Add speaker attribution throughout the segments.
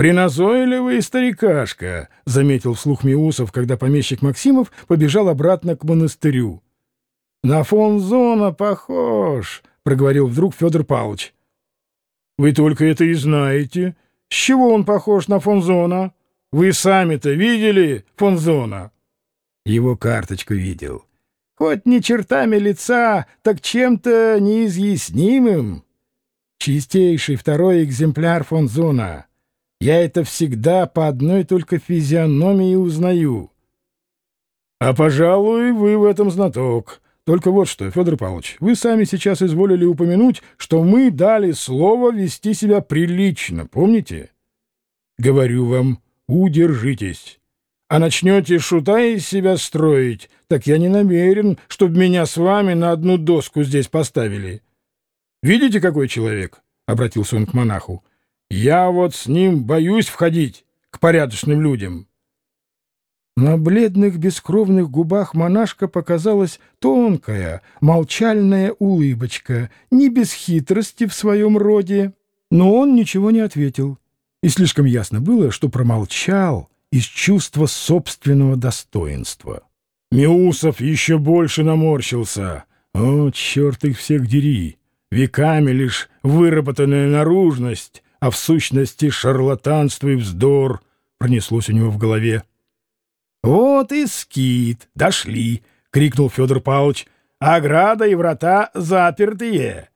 Speaker 1: «Приназойливый старикашка», — заметил вслух Миусов, когда помещик Максимов побежал обратно к монастырю. «На фон зона похож», — проговорил вдруг Федор Павлович. «Вы только это и знаете. С чего он похож на фон зона? Вы сами-то видели фон зона?» Его карточку видел. Хоть не чертами лица, так чем-то неизъяснимым. Чистейший второй экземпляр фон зона. Я это всегда по одной только физиономии узнаю. А, пожалуй, вы в этом знаток. Только вот что, Федор Павлович, вы сами сейчас изволили упомянуть, что мы дали слово вести себя прилично, помните? Говорю вам, удержитесь. А начнете шута из себя строить, так я не намерен, чтобы меня с вами на одну доску здесь поставили. Видите, какой человек? — обратился он к монаху. Я вот с ним боюсь входить к порядочным людям. На бледных бескровных губах монашка показалась тонкая, молчальная улыбочка, не без хитрости в своем роде. Но он ничего не ответил, и слишком ясно было, что промолчал из чувства собственного достоинства. Миусов еще больше наморщился. О, черт их всех дери! Веками лишь выработанная наружность а в сущности шарлатанство и вздор пронеслось у него в голове. «Вот и скит! Дошли!» — крикнул Федор Павлович. «Ограда и врата запертые!»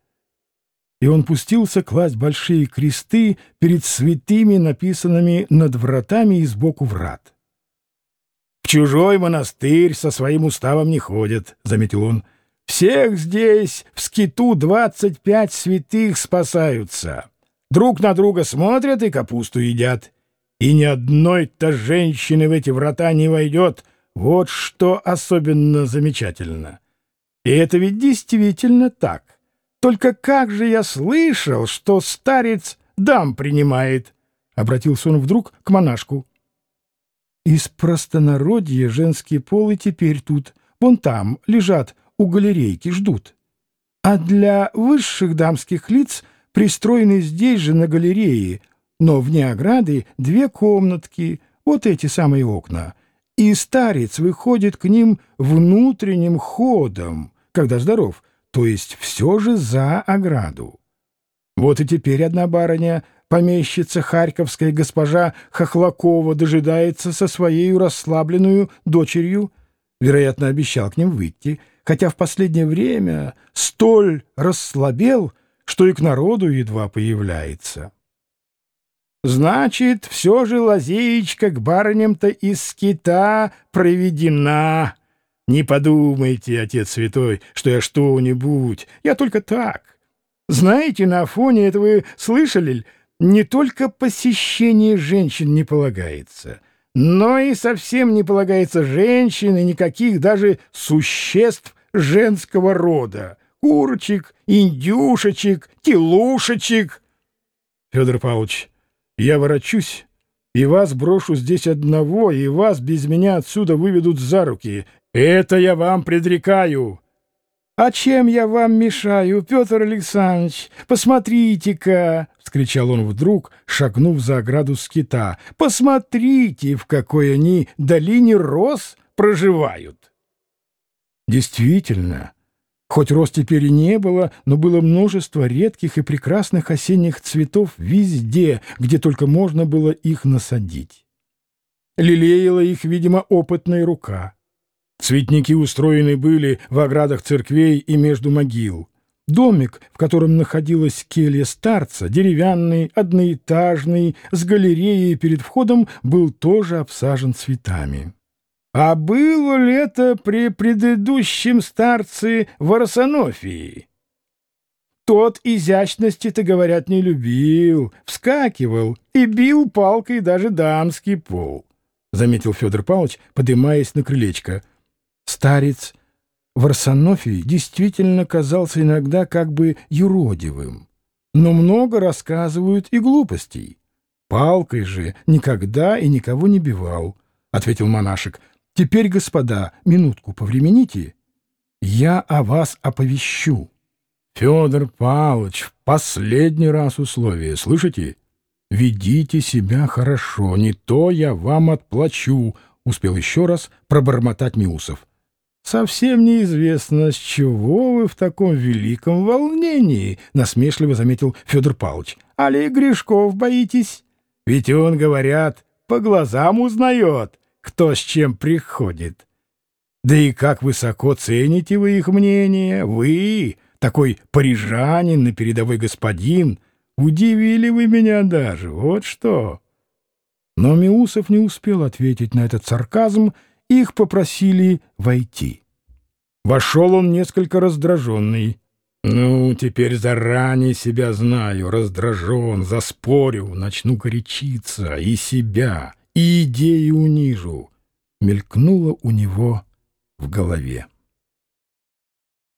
Speaker 1: И он пустился класть большие кресты перед святыми, написанными над вратами и сбоку врат. «В чужой монастырь со своим уставом не ходят», — заметил он. «Всех здесь в скиту двадцать пять святых спасаются» друг на друга смотрят и капусту едят. И ни одной-то женщины в эти врата не войдет. Вот что особенно замечательно. И это ведь действительно так. Только как же я слышал, что старец дам принимает? Обратился он вдруг к монашку. Из простонародья женские полы теперь тут, вон там, лежат у галерейки, ждут. А для высших дамских лиц — пристроены здесь же на галерее, но вне ограды две комнатки, вот эти самые окна. И старец выходит к ним внутренним ходом, когда здоров, то есть все же за ограду. Вот и теперь одна барыня, помещица харьковская госпожа Хохлакова, дожидается со своей расслабленную дочерью, вероятно, обещал к ним выйти, хотя в последнее время столь расслабел, что и к народу едва появляется. Значит, все же лазеечка к барыням-то из скита проведена. Не подумайте, отец святой, что я что-нибудь. Я только так. Знаете, на фоне этого слышали, не только посещение женщин не полагается, но и совсем не полагается женщин и никаких даже существ женского рода курочек, индюшечек, телушечек. Федор Павлович, я ворочусь, и вас брошу здесь одного, и вас без меня отсюда выведут за руки. Это я вам предрекаю. — А чем я вам мешаю, Петр Александрович? Посмотрите-ка! — вскричал он вдруг, шагнув за ограду скита. — Посмотрите, в какой они долине роз проживают! Действительно, Хоть роз теперь и не было, но было множество редких и прекрасных осенних цветов везде, где только можно было их насадить. Лелеяла их, видимо, опытная рука. Цветники устроены были в оградах церквей и между могил. Домик, в котором находилась келья старца, деревянный, одноэтажный, с галереей перед входом, был тоже обсажен цветами. А было ли это при предыдущем старце Варсонофии? Тот изящности-то, говорят, не любил, вскакивал и бил палкой даже дамский пол, — заметил Федор Павлович, подымаясь на крылечко. Старец Варсонофий действительно казался иногда как бы юродивым, но много рассказывают и глупостей. Палкой же никогда и никого не бивал, — ответил монашек, — Теперь, господа, минутку повремените. Я о вас оповещу. Федор Павлович, в последний раз условие, слышите? «Ведите себя хорошо, не то я вам отплачу», — успел еще раз пробормотать Миусов. «Совсем неизвестно, с чего вы в таком великом волнении», — насмешливо заметил Федор Павлович. «Али грешков боитесь? Ведь он, говорят, по глазам узнает, кто с чем приходит. Да и как высоко цените вы их мнение, вы, такой парижанин и передовой господин, удивили вы меня даже, вот что». Но Миусов не успел ответить на этот сарказм, их попросили войти. Вошел он несколько раздраженный. «Ну, теперь заранее себя знаю, раздражен, заспорю, начну горячиться, и себя, и идеи унижу», — мелькнуло у него в голове.